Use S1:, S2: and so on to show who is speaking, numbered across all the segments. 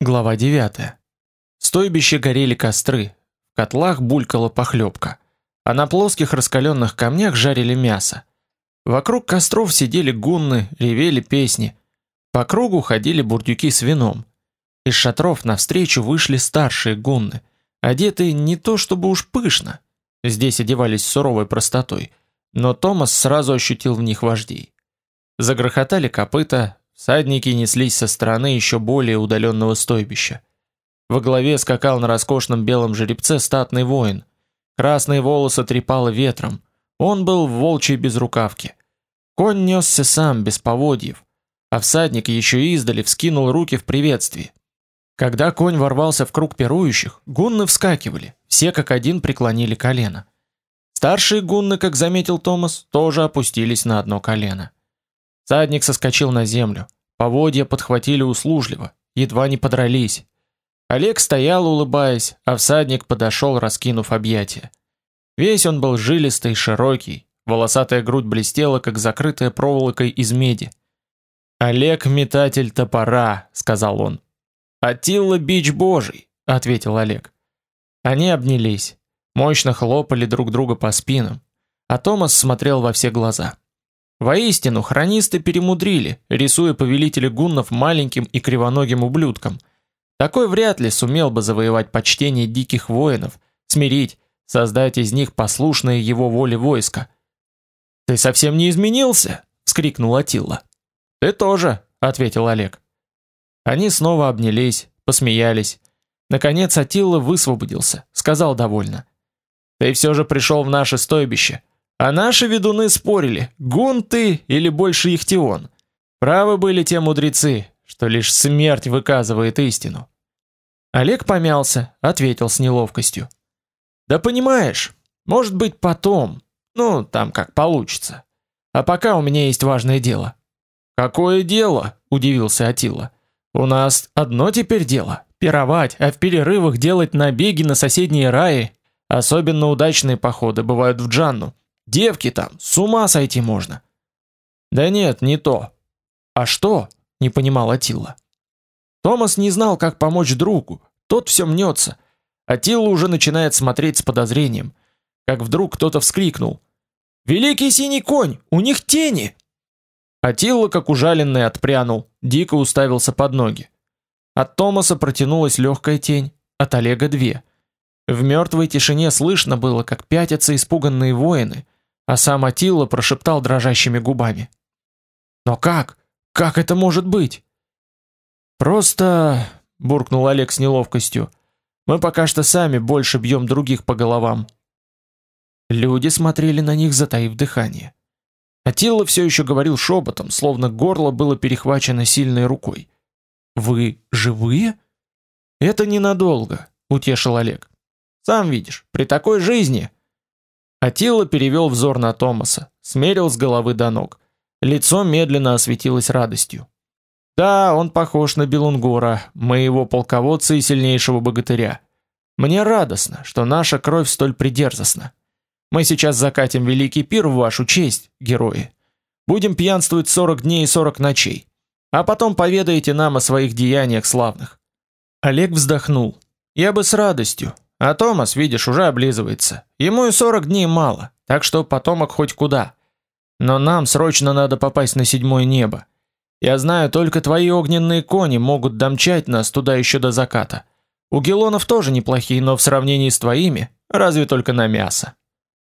S1: Глава 9. В стойбище горели костры, в котлах булькала похлебка, а на плоских раскаленных камнях жарили мясо. Вокруг костров сидели гунны, ревели песни. По кругу ходили бурдюки с вином. Из шатров навстречу вышли старшие гунны, одетые не то чтобы уж пышно, здесь одевались с суровой простотой, но Томас сразу ощутил в них вождей. Загрохотали копыта, Садники неслись со стороны еще более удаленного стойбища. Во главе скакал на роскошном белом жеребце статный воин. Красные волосы трепало ветром. Он был в волчьей безрукавке. Конь несся сам, без поводьев, а всадник еще издали вскинул руки в приветствии. Когда конь ворвался в круг пирующих, гунны вскакивали, все как один преклонили колено. Старшие гунны, как заметил Томас, тоже опустились на одно колено. Садник соскочил на землю. Поводья подхватили услужливо, едва не подрались. Олег стоял, улыбаясь, а всадник подошел, раскинув объятия. Весь он был жилистый, широкий, волосатая грудь блестела, как закрытая проволокой из меди. «Олег — метатель топора», — сказал он. «Атилла — бич божий», — ответил Олег. Они обнялись, мощно хлопали друг друга по спинам, а Томас смотрел во все глаза. Воистину, хронисты перемудрили, рисуя повелителя гуннов маленьким и кривоногим ублюдком. Такой вряд ли сумел бы завоевать почтение диких воинов, смирить, создать из них послушное его воле войско. «Ты совсем не изменился!» — вскрикнул Атилла. «Ты тоже!» — ответил Олег. Они снова обнялись, посмеялись. Наконец Атилла высвободился, сказал довольно. «Ты все же пришел в наше стойбище. А наши ведуны спорили, гун ты или больше ихтион. Правы были те мудрецы, что лишь смерть выказывает истину. Олег помялся, ответил с неловкостью. Да понимаешь, может быть потом, ну там как получится. А пока у меня есть важное дело. Какое дело? удивился Атила. У нас одно теперь дело пировать, а в перерывах делать набеги на соседние раи. Особенно удачные походы бывают в Джанну. Девки там, с ума сойти можно. Да нет, не то. А что? Не понимал Атилла. Томас не знал, как помочь другу. Тот все мнется. Атилла уже начинает смотреть с подозрением, как вдруг кто-то вскрикнул: "Великий синий конь, у них тени!" Атилла, как ужаленный, отпрянул, дико уставился под ноги. От Томаса протянулась легкая тень, от Олега две. В мертвой тишине слышно было, как пятятся испуганные воины, а сам Атилла прошептал дрожащими губами. «Но как? Как это может быть?» «Просто...» — буркнул Олег с неловкостью. «Мы пока что сами больше бьем других по головам». Люди смотрели на них, затаив дыхание. Атилла все еще говорил шепотом, словно горло было перехвачено сильной рукой. «Вы живые?» «Это ненадолго», — утешил Олег. «Сам видишь, при такой жизни...» Атилла перевел взор на Томаса, смерил с головы до ног. Лицо медленно осветилось радостью. Да, он похож на Белунгора, моего полководца и сильнейшего богатыря. Мне радостно, что наша кровь столь придерзостна. Мы сейчас закатим великий пир в вашу честь, герои. Будем пьянствовать 40 дней и 40 ночей. А потом поведаете нам о своих деяниях славных. Олег вздохнул. Я бы с радостью, а Томас, видишь, уже облизывается. Ему и 40 дней мало, так что потомок хоть куда. Но нам срочно надо попасть на седьмое небо. Я знаю, только твои огненные кони могут домчать нас туда еще до заката. У гелонов тоже неплохие, но в сравнении с твоими, разве только на мясо.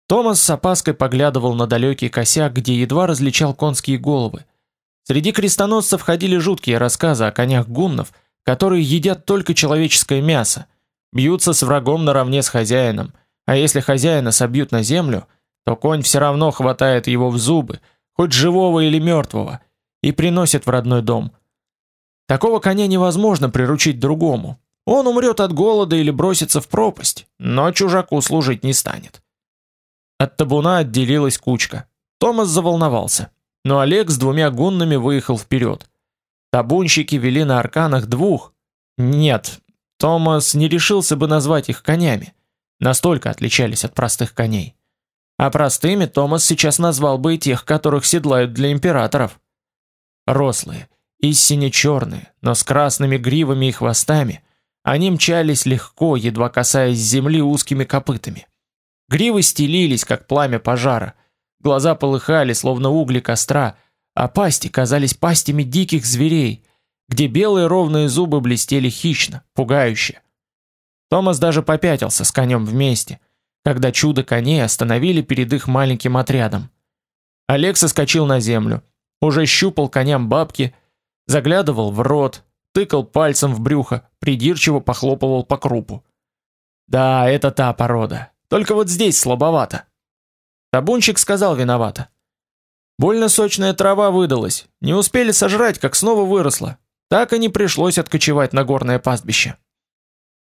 S1: Томас с опаской поглядывал на далекий косяк, где едва различал конские головы. Среди крестоносцев ходили жуткие рассказы о конях гуннов, которые едят только человеческое мясо, Бьются с врагом наравне с хозяином, а если хозяина собьют на землю, то конь все равно хватает его в зубы, хоть живого или мертвого, и приносит в родной дом. Такого коня невозможно приручить другому. Он умрет от голода или бросится в пропасть, но чужаку служить не станет. От табуна отделилась кучка. Томас заволновался, но Олег с двумя гуннами выехал вперед. Табунщики вели на арканах двух, нет, Томас не решился бы назвать их конями. Настолько отличались от простых коней. А простыми Томас сейчас назвал бы и тех, которых седлают для императоров. Рослые, и сине-черные, но с красными гривами и хвостами. Они мчались легко, едва касаясь земли узкими копытами. Гривы стелились, как пламя пожара. Глаза полыхали, словно угли костра, а пасти казались пастями диких зверей, где белые ровные зубы блестели хищно, пугающе. Томас даже попятился с конем вместе, когда чудо коней остановили перед их маленьким отрядом. Олег соскочил на землю, уже щупал коням бабки, заглядывал в рот, тыкал пальцем в брюхо, придирчиво похлопывал по крупу. Да, это та порода. Только вот здесь слабовато. Табунчик сказал виновато. Больно сочная трава выдалась. Не успели сожрать, как снова выросла. Так и не пришлось откочевать на горное пастбище.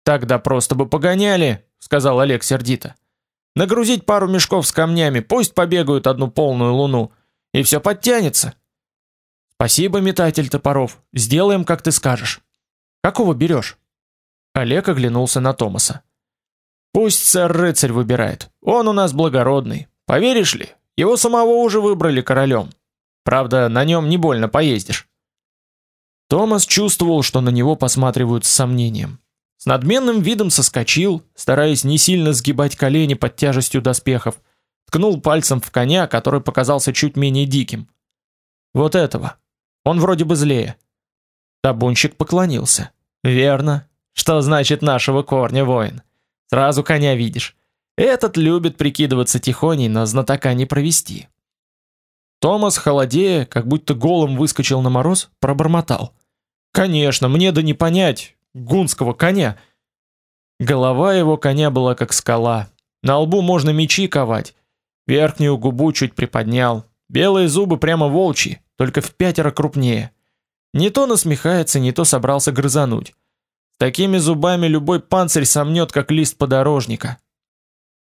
S1: Тогда просто бы погоняли, сказал Олег сердито. Нагрузить пару мешков с камнями, пусть побегают одну полную луну, и все подтянется. Спасибо, метатель топоров. Сделаем, как ты скажешь. Какого берешь? Олег оглянулся на Томаса. Пусть сэр-рыцарь выбирает. Он у нас благородный. Поверишь ли, его самого уже выбрали королем. Правда, на нем не больно поездишь. Томас чувствовал, что на него посматривают с сомнением. С надменным видом соскочил, стараясь не сильно сгибать колени под тяжестью доспехов, ткнул пальцем в коня, который показался чуть менее диким. Вот этого. Он вроде бы злее. Табунщик поклонился. Верно. Что значит нашего корня, воин? Сразу коня видишь. Этот любит прикидываться тихоней, но знатока не провести. Томас, холодея, как будто голым выскочил на мороз, пробормотал: "Конечно, мне да не понять, гунского коня. Голова его коня была как скала. На лбу можно мечи ковать. Верхнюю губу чуть приподнял. Белые зубы прямо волчьи, только в пятеро крупнее. Не то насмехается, не то собрался грызануть. Такими зубами любой панцирь сомнет, как лист подорожника.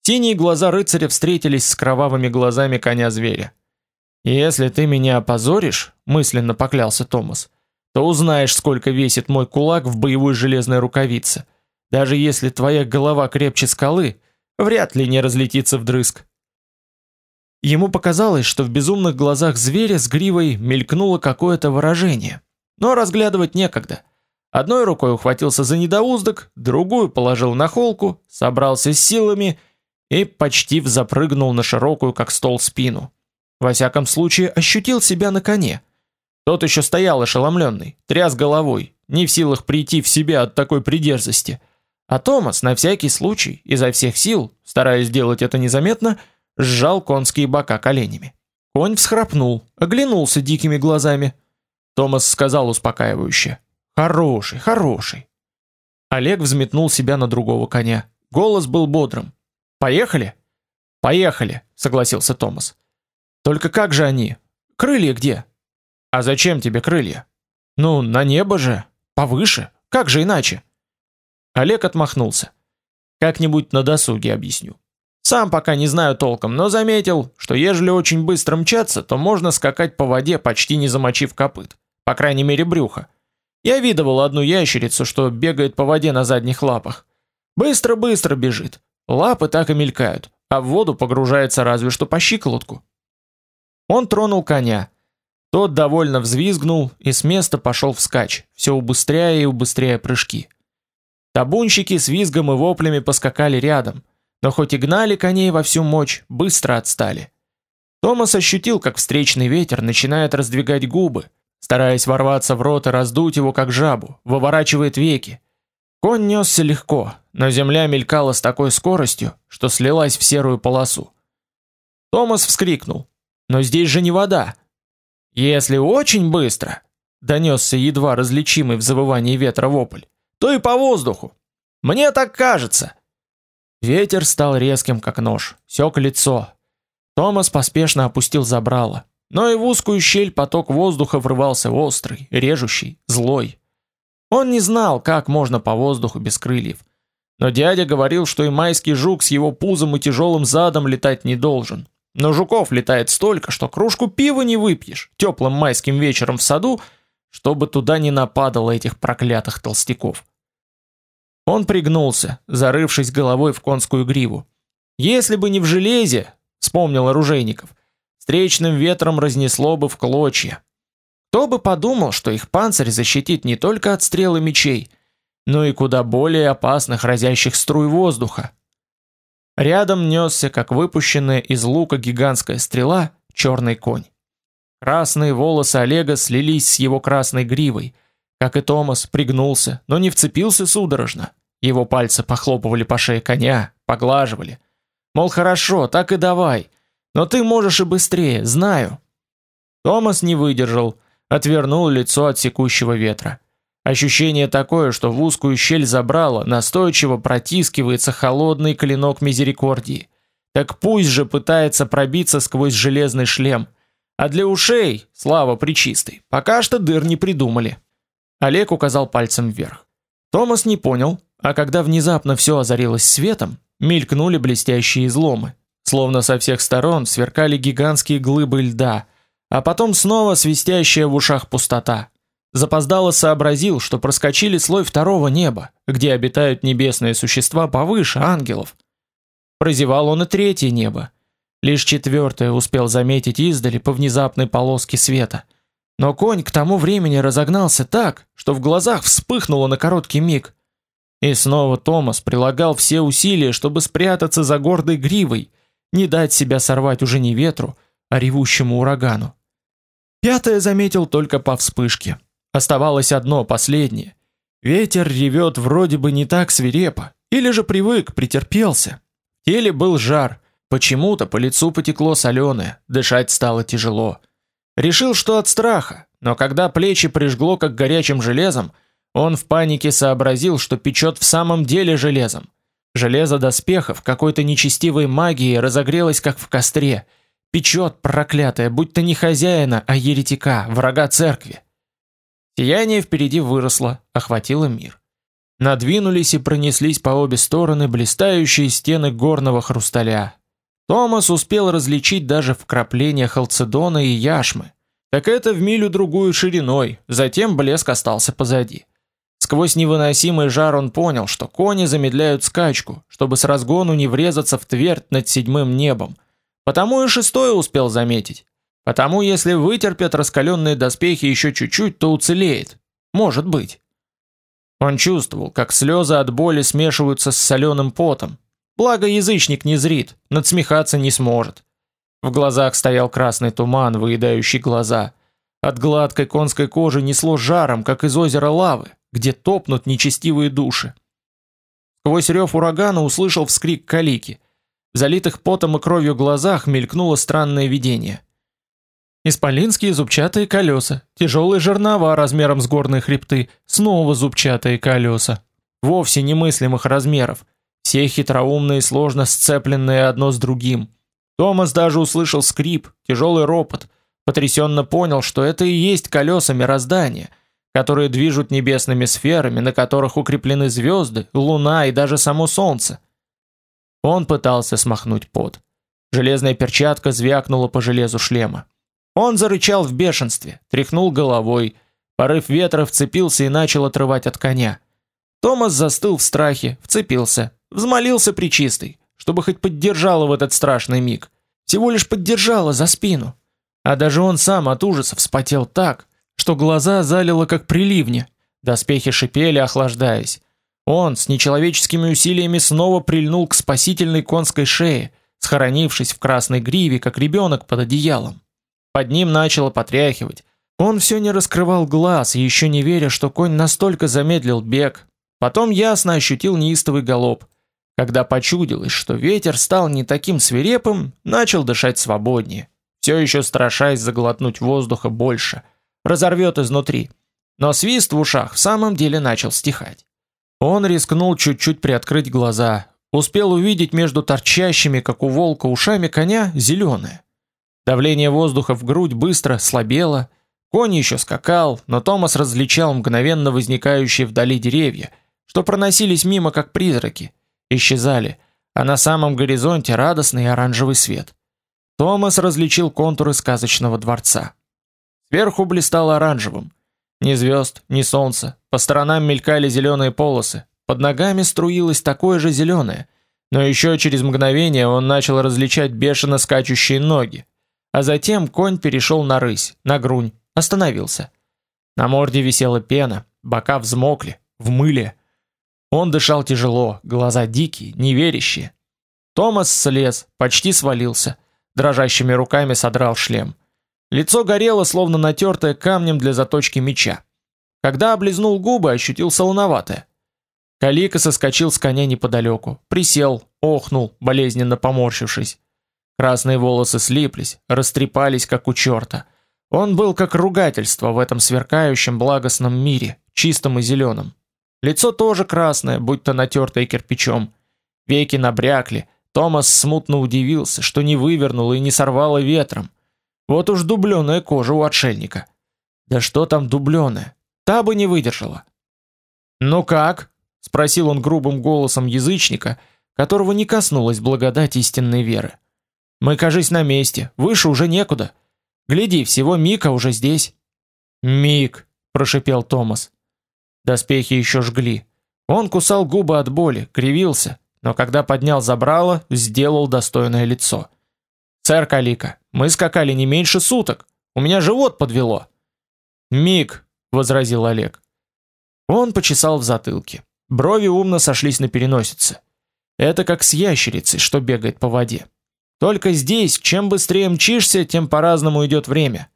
S1: Синие глаза рыцаря встретились с кровавыми глазами коня-зверя. «Если ты меня опозоришь», — мысленно поклялся Томас, — то узнаешь, сколько весит мой кулак в боевой железной рукавице. Даже если твоя голова крепче скалы, вряд ли не разлетится вдрызг. Ему показалось, что в безумных глазах зверя с гривой мелькнуло какое-то выражение, но разглядывать некогда. Одной рукой ухватился за недоуздок, другую положил на холку, собрался с силами и почти взапрыгнул на широкую, как стол, спину. Во всяком случае, ощутил себя на коне. Тот еще стоял ошеломленный, тряс головой, не в силах прийти в себя от такой придерзости. А Томас на всякий случай, изо всех сил, стараясь сделать это незаметно, сжал конские бока коленями. Конь всхрапнул, оглянулся дикими глазами. Томас сказал успокаивающе: "Хороший, хороший". Олег взметнул себя на другого коня. Голос был бодрым. "Поехали?" "Поехали", согласился Томас. "Только как же они? Крылья где?" А зачем тебе крылья? Ну, на небо же, повыше. Как же иначе? Олег отмахнулся. Как-нибудь на досуге объясню. Сам пока не знаю толком, но заметил, что ежели очень быстро мчаться, то можно скакать по воде, почти не замочив копыт, по крайней мере, брюха. Я видывал одну ящерицу, что бегает по воде на задних лапах. Быстро-быстро бежит. Лапы так и мелькают, а в воду погружается разве что по щиколотку. Он тронул коня. Тот довольно взвизгнул и с места пошел вскачь, все убыстряя и убыстряя прыжки. Табунщики с визгом и воплями поскакали рядом, но хоть и гнали коней во всю мощь, быстро отстали. Томас ощутил, как встречный ветер начинает раздвигать губы, стараясь ворваться в рот и раздуть его как жабу, выворачивает веки. Конь несся легко, но земля мелькала с такой скоростью, что слилась в серую полосу. Томас вскрикнул: "Но здесь же не вода!" Если очень быстро, донесся едва различимый в завывании ветра вопль, то и по воздуху. Мне так кажется. Ветер стал резким, как нож, сёк лицо. Томас поспешно опустил забрало, но и в узкую щель поток воздуха врывался острый, режущий, злой. Он не знал, как можно по воздуху без крыльев. Но дядя говорил, что и майский жук с его пузом и тяжелым задом летать не должен. Но жуков летает столько, что кружку пива не выпьешь теплым майским вечером в саду, чтобы туда не нападало этих проклятых толстяков. Он пригнулся, зарывшись головой в конскую гриву. Если бы не в железе, вспомнил оружейников, встречным ветром разнесло бы в клочья. Кто бы подумал, что их панцирь защитит не только от стрел и мечей, но и куда более опасных разящих струй воздуха. Рядом несся, как выпущенная из лука гигантская стрела, черный конь. Красные волосы Олега слились с его красной гривой. Как и Томас, пригнулся, но не вцепился судорожно. Его пальцы похлопывали по шее коня, поглаживали. Мол, хорошо, так и давай. Но ты можешь и быстрее, знаю. Томас не выдержал, отвернул лицо от секущего ветра. Ощущение такое, что в узкую щель забрало, настойчиво протискивается холодный клинок мизерикордии. Так пусть же пытается пробиться сквозь железный шлем. А для ушей, слава причистой, пока что дыр не придумали. Олег указал пальцем вверх. Томас не понял, а когда внезапно все озарилось светом, мелькнули блестящие изломы. Словно со всех сторон сверкали гигантские глыбы льда, а потом снова свистящая в ушах пустота. Запоздало сообразил, что проскочили слой второго неба, где обитают небесные существа повыше ангелов. Прозевал он и третье небо. Лишь четвертое успел заметить издали по внезапной полоске света. Но конь к тому времени разогнался так, что в глазах вспыхнуло на короткий миг. И снова Томас прилагал все усилия, чтобы спрятаться за гордой гривой, не дать себя сорвать уже не ветру, а ревущему урагану. Пятое заметил только по вспышке. Оставалось одно, последнее. Ветер ревет вроде бы не так свирепо, или же привык, претерпелся. В теле был жар, почему-то по лицу потекло соленое, дышать стало тяжело. Решил, что от страха, но когда плечи прижгло как горячим железом, он в панике сообразил, что печет в самом деле железом. Железо доспехов какой-то нечестивой магией разогрелось как в костре. Печет проклятое, будь то не хозяина, а еретика, врага церкви. Сияние впереди выросло, охватило мир. Надвинулись и пронеслись по обе стороны блистающие стены горного хрусталя. Томас успел различить даже вкрапления халцедона и яшмы. Так это в милю другую шириной, затем блеск остался позади. Сквозь невыносимый жар он понял, что кони замедляют скачку, чтобы с разгону не врезаться в твердь над седьмым небом. Потому и шестое успел заметить. Потому если вытерпят раскаленные доспехи еще чуть-чуть, то уцелеет. Может быть. Он чувствовал, как слезы от боли смешиваются с соленым потом. Благо язычник не зрит, надсмехаться не сможет. В глазах стоял красный туман, выедающий глаза. От гладкой конской кожи несло жаром, как из озера лавы, где топнут нечестивые души. Сквозь рев урагана услышал вскрик Калики. В залитых потом и кровью глазах мелькнуло странное видение. Исполинские зубчатые колеса, тяжелые жернова размером с горные хребты, снова зубчатые колеса. Вовсе немыслимых размеров, все хитроумные сложно сцепленные одно с другим. Томас даже услышал скрип, тяжелый ропот, потрясенно понял, что это и есть колеса мироздания, которые движут небесными сферами, на которых укреплены звезды, луна и даже само солнце. Он пытался смахнуть пот. Железная перчатка звякнула по железу шлема. Он зарычал в бешенстве, тряхнул головой. Порыв ветра вцепился и начал отрывать от коня. Томас застыл в страхе, вцепился, взмолился причистый, чтобы хоть поддержала в этот страшный миг. Всего лишь поддержала за спину. А даже он сам от ужаса вспотел так, что глаза залило как при ливне. Доспехи шипели, охлаждаясь. Он с нечеловеческими усилиями снова прильнул к спасительной конской шее, схоронившись в красной гриве, как ребенок под одеялом. Под ним начало потряхивать. Он все не раскрывал глаз, еще не веря, что конь настолько замедлил бег. Потом ясно ощутил неистовый галоп. Когда почудилось, что ветер стал не таким свирепым, начал дышать свободнее, все еще страшась заглотнуть воздуха больше, разорвет изнутри. Но свист в ушах в самом деле начал стихать. Он рискнул чуть-чуть приоткрыть глаза, успел увидеть между торчащими, как у волка, ушами коня зеленое. Давление воздуха в грудь быстро слабело. Конь еще скакал, но Томас различал мгновенно возникающие вдали деревья, что проносились мимо как призраки, исчезали, а на самом горизонте радостный оранжевый свет. Томас различил контуры сказочного дворца. Сверху блистал оранжевым. Ни звезд, ни солнца, по сторонам мелькали зеленые полосы, под ногами струилось такое же зеленое, но еще через мгновение он начал различать бешено скачущие ноги, а затем конь перешел на рысь, на грунь, остановился. На морде висела пена, бока взмокли, в мыле. Он дышал тяжело, глаза дикие, неверящие. Томас слез, почти свалился, дрожащими руками содрал шлем. Лицо горело, словно натертое камнем для заточки меча. Когда облизнул губы, ощутил солоноватое. Калика соскочил с коня неподалеку, присел, охнул, болезненно поморщившись. Красные волосы слиплись, растрепались, как у черта. Он был как ругательство в этом сверкающем благостном мире, чистом и зеленом. Лицо тоже красное, будто натертое кирпичом. Веки набрякли. Томас смутно удивился, что не вывернуло и не сорвало ветром. Вот уж дубленая кожа у отшельника. Да что там дубленая? Та бы не выдержала. «Ну как?» — спросил он грубым голосом язычника, которого не коснулась благодать истинной веры. «Мы, кажись, на месте, выше уже некуда. Гляди, всего Мика уже здесь». «Мик», — прошипел Томас. Доспехи еще жгли. Он кусал губы от боли, кривился, но когда поднял забрало, сделал достойное лицо. «Сэр Калика, мы скакали не меньше суток. У меня живот подвело». «Миг», — возразил Олег. Он почесал в затылке. Брови умно сошлись на переносице. Это как с ящерицей, что бегает по воде. Только здесь, чем быстрее мчишься, тем по-разному идет время.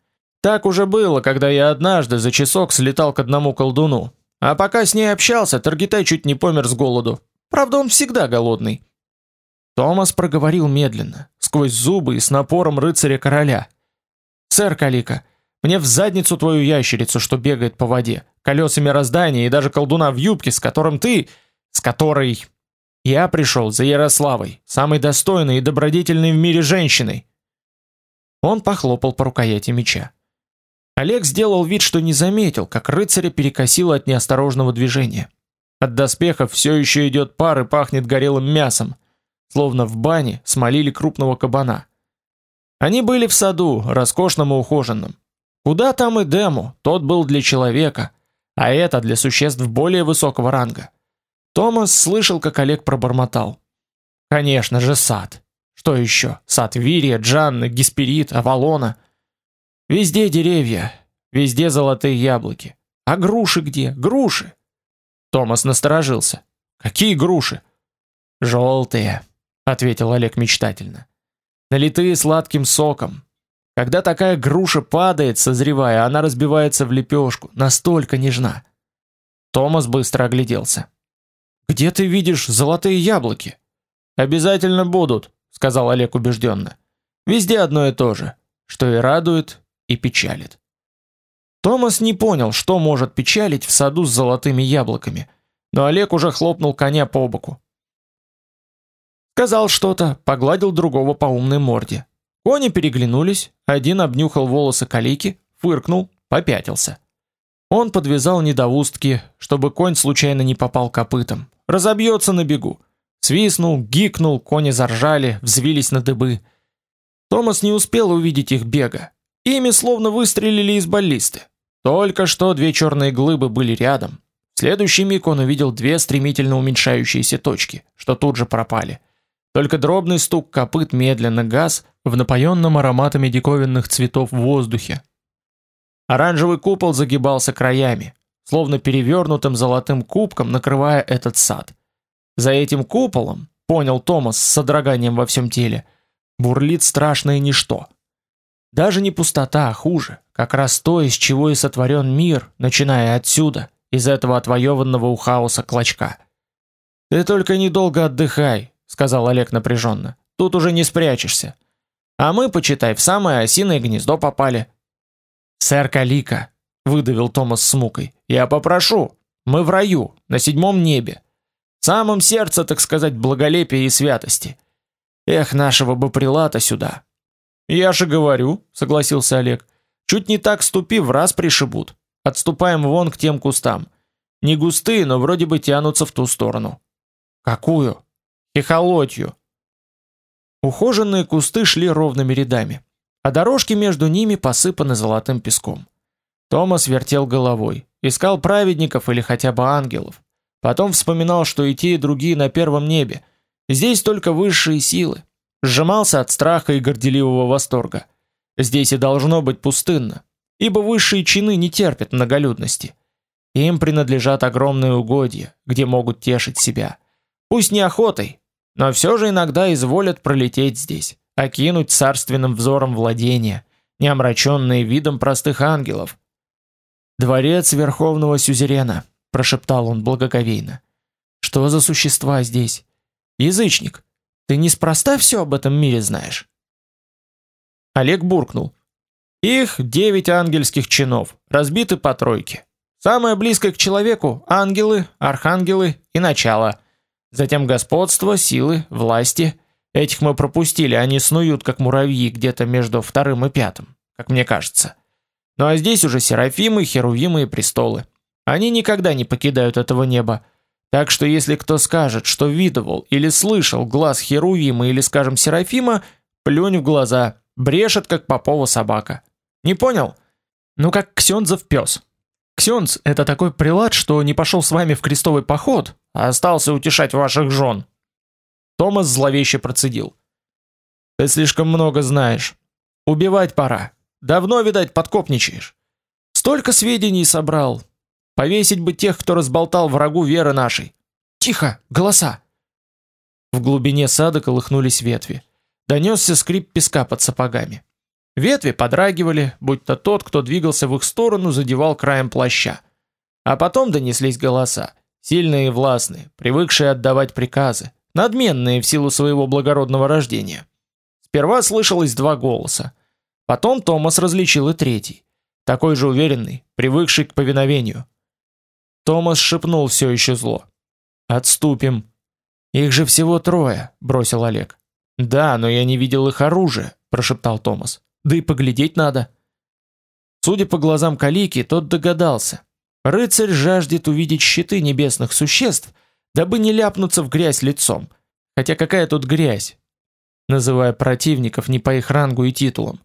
S1: Так уже было, когда я однажды за часок слетал к одному колдуну. А пока с ней общался, Таргитай чуть не помер с голоду. Правда, он всегда голодный. Томас проговорил медленно, сквозь зубы и с напором рыцаря-короля. «Сэр Калика, мне в задницу твою ящерицу, что бегает по воде, колеса мироздания и даже колдуна в юбке, с которым ты... с которой... Я пришел за Ярославой, самой достойной и добродетельной в мире женщиной». Он похлопал по рукояти меча. Олег сделал вид, что не заметил, как рыцаря перекосило от неосторожного движения. От доспехов все еще идет пар и пахнет горелым мясом, словно в бане смолили крупного кабана. Они были в саду, роскошном и ухоженном. Куда там и Дему, тот был для человека, а это для существ более высокого ранга. Томас слышал, как Олег пробормотал. Конечно же, сад. Что еще? Сад Вирия, Джанны, Гесперид, Авалона. Везде деревья, везде золотые яблоки. А груши где? Груши. Томас насторожился. Какие груши? Желтые, ответил Олег мечтательно. Налитые сладким соком. Когда такая груша падает, созревая, она разбивается в лепешку, настолько нежна. Томас быстро огляделся. Где ты видишь золотые яблоки? Обязательно будут, сказал Олег убежденно. Везде одно и то же, что и радует, и печалит. Томас не понял, что может печалить в саду с золотыми яблоками, но Олег уже хлопнул коня по боку. Сказал что-то, погладил другого по умной морде. Кони переглянулись, один обнюхал волосы Калики, фыркнул, попятился. Он подвязал недоустки, чтобы конь случайно не попал копытом. Разобьется на бегу. Свистнул, гикнул, кони заржали, взвились на дыбы. Томас не успел увидеть их бега. Ими словно выстрелили из баллисты. Только что две черные глыбы были рядом. В следующий миг он увидел две стремительно уменьшающиеся точки, что тут же пропали. Только дробный стук копыт медленно гас в напоенном ароматами диковинных цветов в воздухе. Оранжевый купол загибался краями, словно перевернутым золотым кубком накрывая этот сад. За этим куполом, понял Томас с содроганием во всем теле, бурлит страшное ничто. Даже не пустота, а хуже, как раз то, из чего и сотворен мир, начиная отсюда, из этого отвоеванного у хаоса клочка. Ты только недолго отдыхай, сказал Олег напряженно. Тут уже не спрячешься. А мы, почитай, в самое осиное гнездо попали. Сэр Калика, выдавил Томас с мукой. Я попрошу. Мы в раю, на седьмом небе. В самом сердце, так сказать, благолепия и святости. Эх, нашего бы прилата сюда. Я же говорю, согласился Олег. Чуть не так ступи, в раз пришибут. Отступаем вон к тем кустам. Не густые, но вроде бы тянутся в ту сторону. Какую? Хихолотью. Ухоженные кусты шли ровными рядами, а дорожки между ними посыпаны золотым песком. Томас вертел головой, искал праведников или хотя бы ангелов. Потом вспоминал, что и те, и другие на первом небе. Здесь только высшие силы, сжимался от страха и горделивого восторга. Здесь и должно быть пустынно. ибо высшие чины не терпят многолюдности. Им принадлежат огромные угодья, где могут тешить себя. Пусть не охотой, но все же иногда изволят пролететь здесь, окинуть царственным взором владения, не омраченные видом простых ангелов. «Дворец Верховного Сюзерена», — прошептал он благоговейно. «Что за существа здесь? Язычник, ты неспроста все об этом мире знаешь?» Олег буркнул. «Их девять ангельских чинов, разбиты по тройке. Самое близкое к человеку – ангелы, архангелы и начало. Затем господство, силы, власти. Этих мы пропустили, они снуют, как муравьи, где-то между вторым и пятым, как мне кажется. Ну а здесь уже серафимы, херувимы и престолы. Они никогда не покидают этого неба. Так что если кто скажет, что видывал или слышал глаз херувима или, скажем, серафима, плюнь в глаза, брешет, как попова собака. Не понял? Ну как Ксензов пес. Ксенц – это такой прилад, что не пошел с вами в крестовый поход, а остался утешать ваших жен. Томас зловеще процедил. Ты слишком много знаешь. Убивать пора. Давно, видать, подкопничаешь. Столько сведений собрал. Повесить бы тех, кто разболтал врагу веры нашей. Тихо, голоса. В глубине сада колыхнулись ветви. Донесся скрип песка под сапогами. Ветви подрагивали, будто тот, кто двигался в их сторону, задевал краем плаща. А потом донеслись голоса, сильные и властные, привыкшие отдавать приказы, надменные в силу своего благородного рождения. Сперва слышалось два голоса. Потом Томас различил и третий, такой же уверенный, привыкший к повиновению. Томас шепнул все еще зло. «Отступим». «Их же всего трое», — бросил Олег. «Да, но я не видел их оружия», — прошептал Томас. Да и поглядеть надо. Судя по глазам Калики, тот догадался. Рыцарь жаждет увидеть щиты небесных существ, дабы не ляпнуться в грязь лицом. Хотя какая тут грязь? Называя противников не по их рангу и титулам.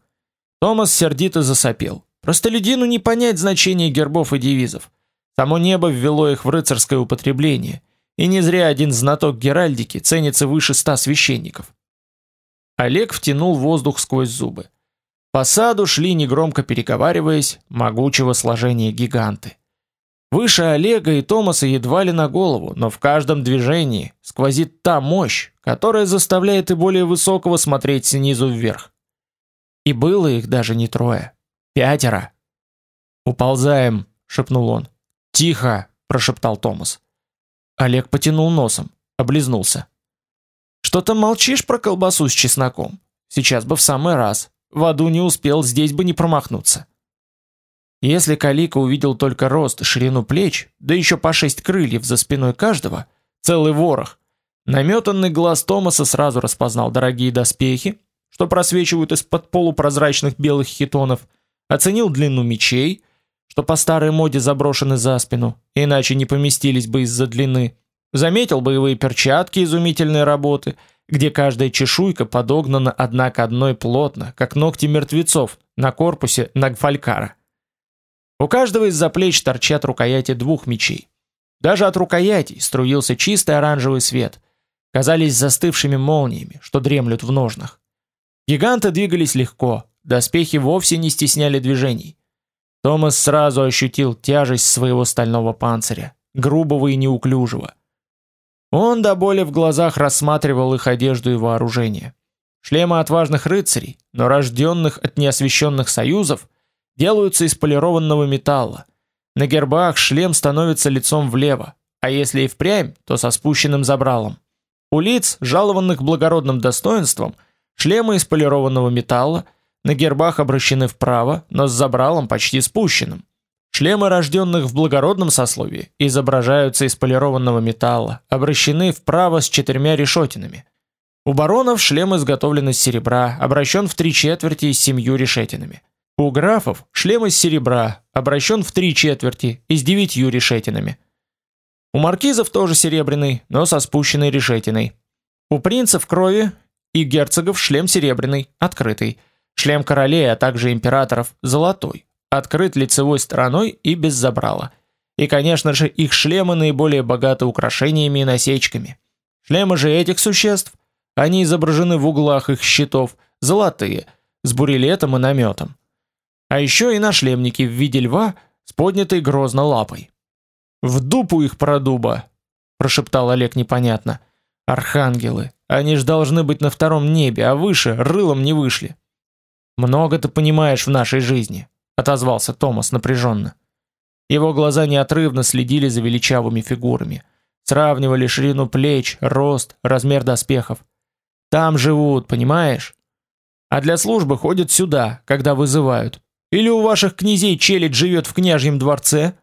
S1: Томас сердито засопел. Простолюдину не понять значение гербов и девизов. Само небо ввело их в рыцарское употребление, и не зря один знаток геральдики ценится выше ста священников. Олег втянул воздух сквозь зубы. По саду шли негромко переговариваясь, могучего сложения гиганты. Выше Олега и Томаса едва ли на голову, но в каждом движении сквозит та мощь, которая заставляет и более высокого смотреть снизу вверх. И было их даже не трое, пятеро. «Уползаем», — шепнул он. «Тихо», — прошептал Томас. Олег потянул носом, облизнулся. «Что-то молчишь про колбасу с чесноком? Сейчас бы в самый раз». В аду не успел, здесь бы не промахнуться. Если Калика увидел только рост и ширину плеч, да еще по шесть крыльев за спиной каждого, целый ворох, наметанный глаз Томаса сразу распознал дорогие доспехи, что просвечивают из-под полупрозрачных белых хитонов, оценил длину мечей, что по старой моде заброшены за спину, иначе не поместились бы из-за длины, заметил боевые перчатки изумительной работы — где каждая чешуйка подогнана одна к одной плотно, как ногти мертвецов на корпусе Нагфалькара. У каждого из-за плеч торчат рукояти двух мечей. Даже от рукоятей струился чистый оранжевый свет. Казались застывшими молниями, что дремлют в ножнах. Гиганты двигались легко, доспехи вовсе не стесняли движений. Томас сразу ощутил тяжесть своего стального панциря, грубого и неуклюжего. Он до боли в глазах рассматривал их одежду и вооружение. Шлемы отважных рыцарей, но рожденных от неосвященных союзов, делаются из полированного металла. На гербах шлем становится лицом влево, а если и впрямь, то со спущенным забралом. У лиц, жалованных благородным достоинством, шлемы из полированного металла, на гербах обращены вправо, но с забралом почти спущенным. Шлемы рожденных в благородном сословии изображаются из полированного металла, обращены вправо с четырьмя решетинами. У баронов шлем изготовлен из серебра, обращен в три четверти с семью решетинами. У графов шлем из серебра, обращен в три четверти и с девятью решетинами. У маркизов тоже серебряный, но со спущенной решетиной. У принцев крови и герцогов шлем серебряный, открытый. Шлем королей, а также императоров золотой, открыт лицевой стороной и без забрала. И, конечно же, их шлемы наиболее богаты украшениями и насечками. Шлемы же этих существ, они изображены в углах их щитов, золотые, с бурелетом и наметом. А еще и нашлемники в виде льва с поднятой грозно лапой. В дупу их продуба, прошептал Олег непонятно. Архангелы, они ж должны быть на втором небе, а выше рылом не вышли. Много ты понимаешь в нашей жизни, отозвался Томас напряженно. Его глаза неотрывно следили за величавыми фигурами, сравнивали ширину плеч, рост, размер доспехов. Там живут, понимаешь? А для службы ходят сюда, когда вызывают. Или у ваших князей челядь живет в княжьем дворце,